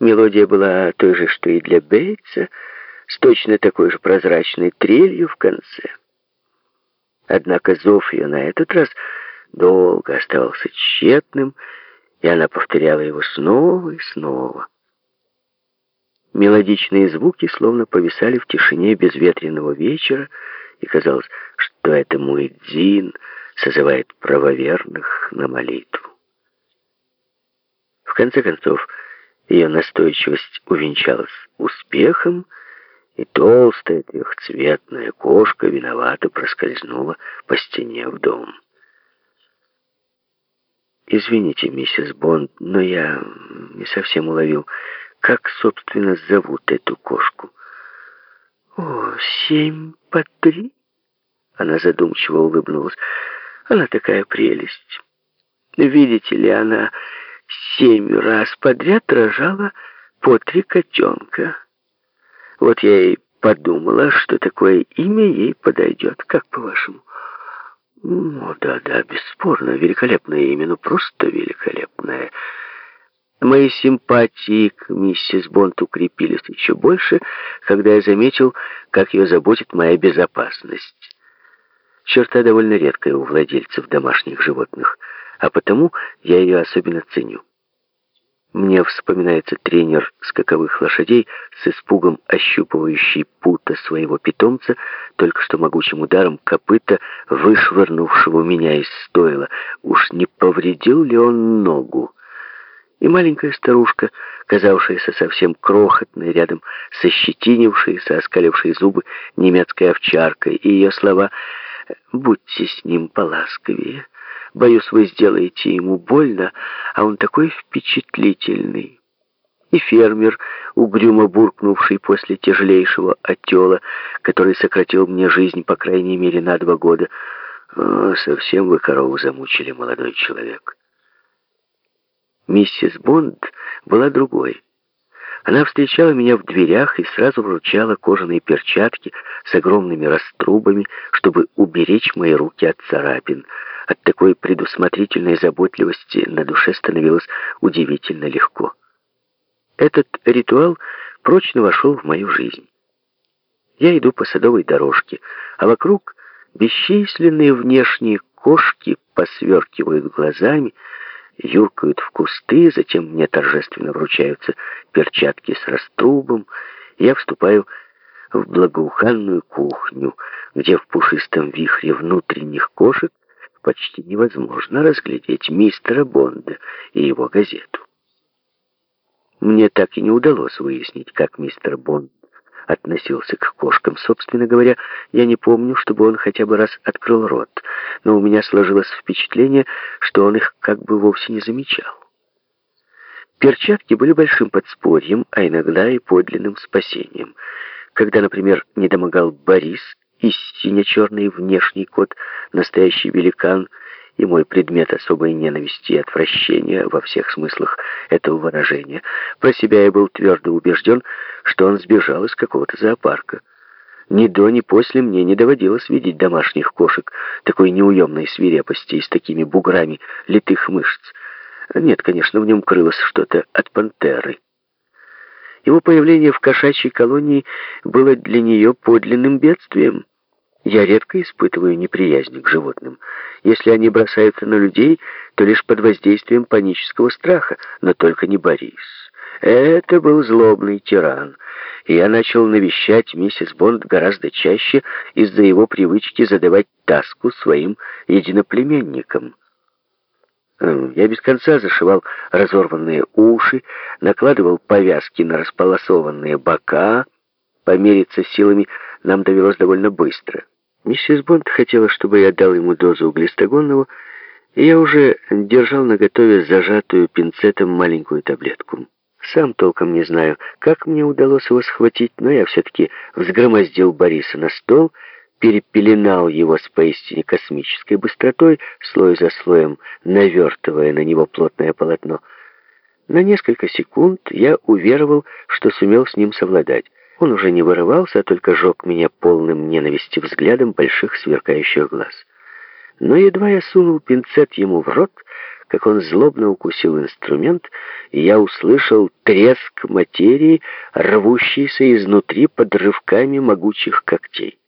Мелодия была той же, что и для Бейтса, с точно такой же прозрачной трелью в конце. Однако зов ее на этот раз долго оставался тщетным, и она повторяла его снова и снова. Мелодичные звуки словно повисали в тишине безветренного вечера, и казалось, что это Муэдзин созывает правоверных на молитву. В конце концов, ее настойчивость увенчалась успехом, и толстая трехцветная кошка виновато проскользнула по стене в дом. «Извините, миссис Бонд, но я не совсем уловил, как, собственно, зовут эту кошку?» «О, семь по три?» Она задумчиво улыбнулась. «Она такая прелесть. Видите ли, она семь раз подряд рожала по три котенка. Вот я и подумала, что такое имя ей подойдет. Как по-вашему?» «Ну, да-да, бесспорно, великолепное имя, ну просто великолепное». Мои симпатии к миссис Бонт укрепились еще больше, когда я заметил, как ее заботит моя безопасность. Черта довольно редкая у владельцев домашних животных, а потому я ее особенно ценю. Мне вспоминается тренер скаковых лошадей с испугом ощупывающий пута своего питомца, только что могучим ударом копыта, вышвырнувшего меня из стойла. Уж не повредил ли он ногу? И маленькая старушка, казавшаяся совсем крохотной, рядом со щетинившей, оскалившей зубы немецкой овчаркой, и ее слова «Будьте с ним поласковее». Боюсь, вы сделаете ему больно, а он такой впечатлительный. И фермер, угрюмо буркнувший после тяжелейшего отела, который сократил мне жизнь, по крайней мере, на два года. О, совсем вы корову замучили, молодой человек. Миссис Бонд была другой. Она встречала меня в дверях и сразу вручала кожаные перчатки с огромными раструбами, чтобы уберечь мои руки от царапин. От такой предусмотрительной заботливости на душе становилось удивительно легко. Этот ритуал прочно вошел в мою жизнь. Я иду по садовой дорожке, а вокруг бесчисленные внешние кошки посверкивают глазами, юркают в кусты, затем мне торжественно вручаются перчатки с раструбом, я вступаю в благоуханную кухню, где в пушистом вихре внутренних кошек почти невозможно разглядеть мистера Бонда и его газету. Мне так и не удалось выяснить, как мистер Бонд относился к кошкам. Собственно говоря, я не помню, чтобы он хотя бы раз открыл рот, но у меня сложилось впечатление, что он их как бы вовсе не замечал. Перчатки были большим подспорьем, а иногда и подлинным спасением. Когда, например, не домогал Борис, и сине-черный внешний кот, настоящий великан — и мой предмет особой ненависти и отвращения во всех смыслах этого выражения. Про себя я был твердо убежден, что он сбежал из какого-то зоопарка. Ни до, ни после мне не доводилось видеть домашних кошек такой неуемной свирепости и с такими буграми литых мышц. Нет, конечно, в нем крылось что-то от пантеры. Его появление в кошачьей колонии было для нее подлинным бедствием. Я редко испытываю неприязнь к животным. Если они бросаются на людей, то лишь под воздействием панического страха, но только не Борис. Это был злобный тиран, я начал навещать миссис Бонд гораздо чаще из-за его привычки задавать таску своим единоплеменникам. Я без конца зашивал разорванные уши, накладывал повязки на располосованные бока. Помериться силами нам довелось довольно быстро. Миссис Бонд хотела, чтобы я дал ему дозу углестогонного, и я уже держал наготове зажатую пинцетом маленькую таблетку. Сам толком не знаю, как мне удалось его схватить, но я все-таки взгромоздил Бориса на стол, перепеленал его с поистине космической быстротой, слой за слоем навертывая на него плотное полотно. На несколько секунд я уверовал, что сумел с ним совладать. Он уже не вырывался, а только жег меня полным ненависти взглядом больших сверкающих глаз. Но едва я сунул пинцет ему в рот, как он злобно укусил инструмент, и я услышал треск материи, рвущийся изнутри под рывками могучих когтей.